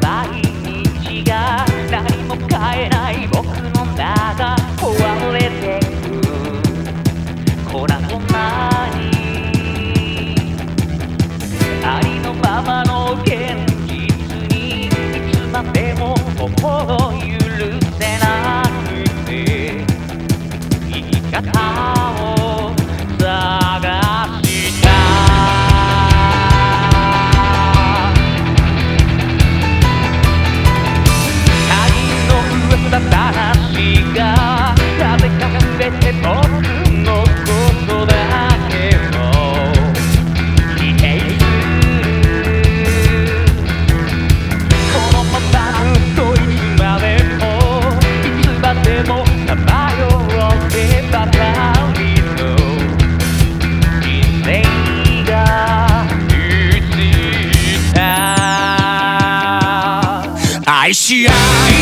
毎日が何もえない僕の中。壊れてく粉々にありのままの現愛し合い